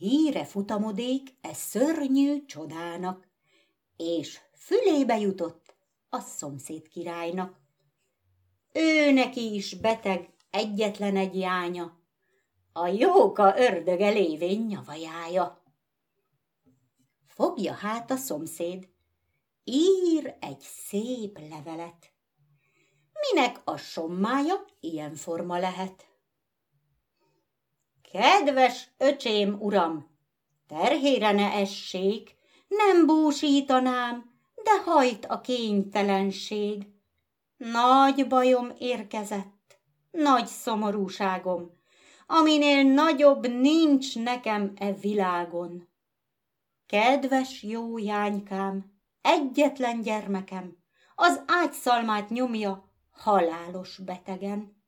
Híre futamodék e szörnyű csodának, és fülébe jutott a szomszéd királynak. Ő neki is beteg, egyetlen egy jánya, a jóka ördöge lévén nyavajája. Fogja hát a szomszéd, ír egy szép levelet. Minek a sommája ilyen forma lehet? Kedves öcsém, uram, terhére ne essék, nem búsítanám, de hajt a kénytelenség. Nagy bajom érkezett, nagy szomorúságom, aminél nagyobb nincs nekem e világon. Kedves jó jánykám, egyetlen gyermekem, az ágyszalmát nyomja halálos betegen.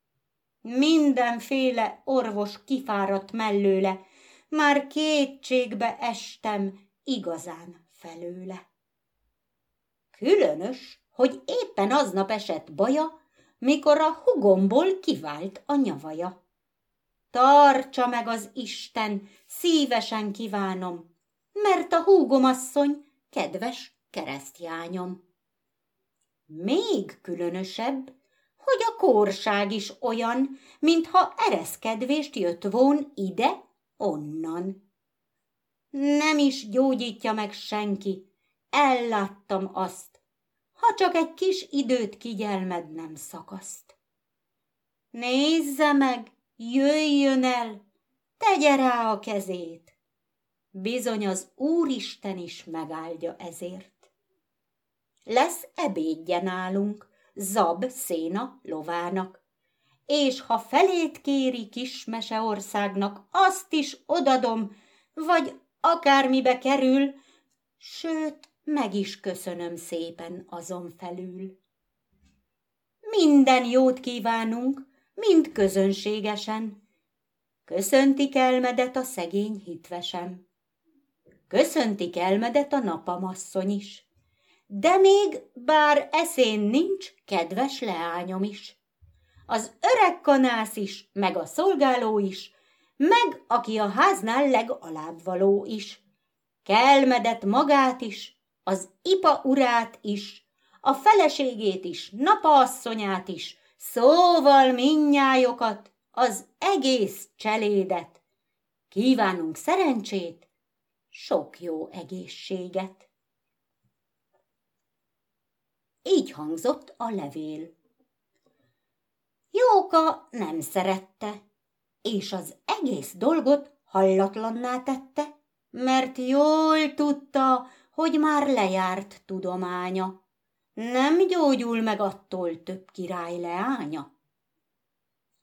Mindenféle orvos kifáradt mellőle, már kétségbe estem igazán felőle. Különös, hogy éppen aznap esett baja, mikor a hugomból kivált a nyavaja. Tartsa meg az Isten, szívesen kívánom, mert a húgomasszony kedves keresztjányom. Még különösebb, hogy a korság is olyan, mintha ereszkedvést jött voln ide, onnan. Nem is gyógyítja meg senki, elláttam azt, ha csak egy kis időt kigyelmed nem szakaszt. Nézze meg, jöjjön el, tegye rá a kezét. Bizony az Úristen is megáldja ezért. Lesz ebédje nálunk, zab széna lovának, és ha felét kéri kis meseországnak, azt is odadom, vagy akármibe kerül, sőt, meg is köszönöm szépen azon felül. Minden jót kívánunk, mind közönségesen. Köszöntik elmedet a szegény hitvesem. Köszöntik elmedet a napamasszony is. De még, bár eszén nincs, kedves leányom is. Az öreg kanász is, meg a szolgáló is, meg aki a háznál legalább való is. Kelmedet magát is, az ipa urát is, a feleségét is, napaasszonyát is, szóval minnyájokat, az egész cselédet. Kívánunk szerencsét, sok jó egészséget. Így hangzott a levél. Jóka nem szerette, és az egész dolgot hallatlanná tette, mert jól tudta, hogy már lejárt tudománya. Nem gyógyul meg attól több király leánya.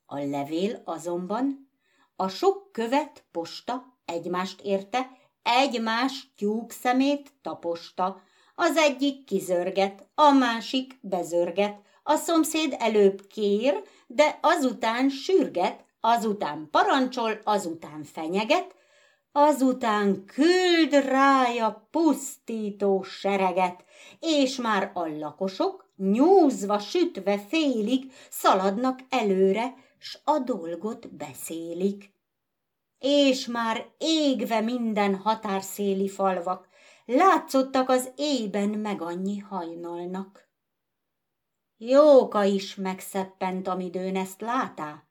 A levél azonban a sok követ posta egymást érte, egymás tyúk szemét taposta, az egyik kizörget, a másik bezörget, a szomszéd előbb kér, de azután sürget, azután parancsol, azután fenyeget, azután küld rája pusztító sereget, és már a lakosok, nyúzva, sütve félig, szaladnak előre, s a dolgot beszélik. És már égve minden határszéli falvak, látszottak az éjben meg annyi hajnalnak. Jóka is megszeppent, amidőn ezt látá,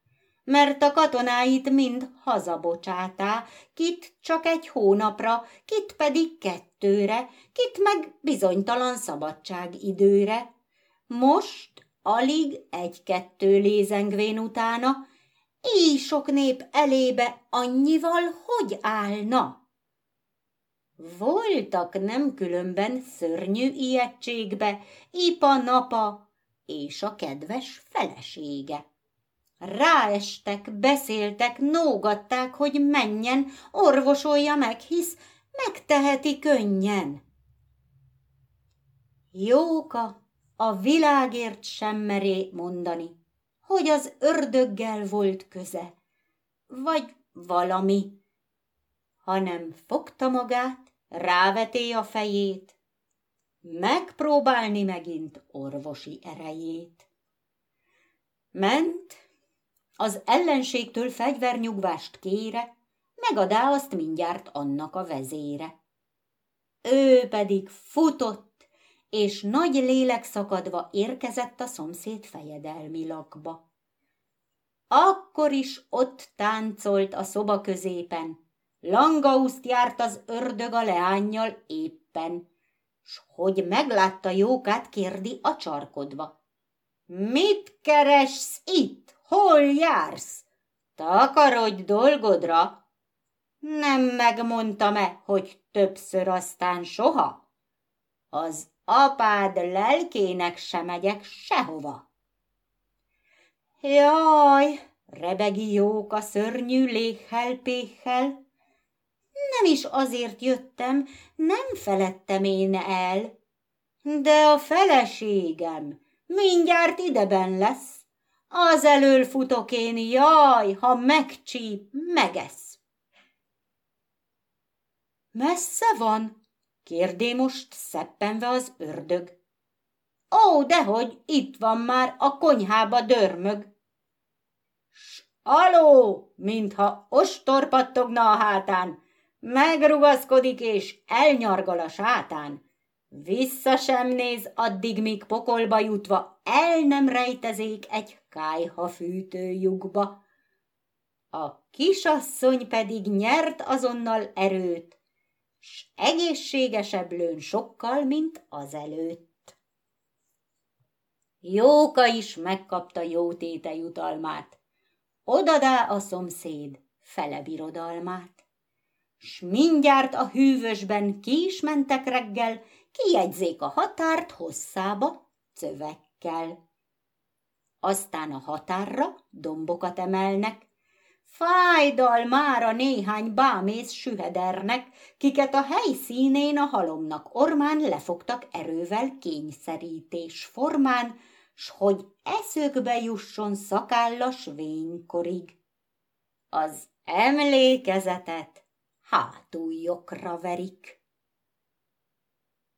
mert a katonáit mind hazabocsátá, kit csak egy hónapra, kit pedig kettőre, kit meg bizonytalan szabadság időre. Most alig egy-kettő lézengvén utána, így sok nép elébe annyival hogy állna? Voltak nem különben szörnyű ijegységbe, Ipa-napa és a kedves felesége. Ráestek, beszéltek, nógatták, hogy menjen, orvosolja meg, hisz megteheti könnyen. Jóka a világért sem meré mondani, hogy az ördöggel volt köze, vagy valami, hanem fogta magát, ráveté a fejét, megpróbálni megint orvosi erejét. Ment, az ellenségtől fegyvernyugvást kére, megadá azt mindjárt annak a vezére. Ő pedig futott, és nagy lélek szakadva érkezett a szomszéd fejedelmi lakba. Akkor is ott táncolt a szoba középen, langauszt járt az ördög a leányjal éppen, s hogy meglátta Jókát, kérdi a csarkodva. Mit keressz itt? Hol jársz? Takarodj dolgodra! Nem megmondtam-e, hogy többször aztán soha? Az apád lelkének se megyek sehova. Jaj, rebegi Jóka szörnyű léghel-péhel, nem is azért jöttem, nem felettem én el. De a feleségem mindjárt ideben lesz. Az elől futok én, jaj, ha megcsíp, megesz. Messze van? kérdé most szeppenve az ördög. Ó, dehogy itt van már a konyhába dörmög. S aló, mintha ostor pattogna a hátán, megrugaszkodik és elnyargal a sátán. Vissza sem néz addig, míg pokolba jutva el nem rejtezék egy kájha fűtőjukba. A kisasszony pedig nyert azonnal erőt, s egészségesebb lőn sokkal, mint azelőtt. Jóka is megkapta jó téte jutalmát, odadá a szomszéd fele birodalmát s mindjárt a hűvösben ki is mentek reggel, kijegyzék a határt hosszába cövekkel. Aztán a határra dombokat emelnek, Fájdal már a néhány bámész sühedernek, kiket a helyszínén a halomnak ormán lefogtak erővel kényszerítés formán, s hogy eszökbe jusson szakállas vénykorig. Az emlékezetet hátuljokra verik.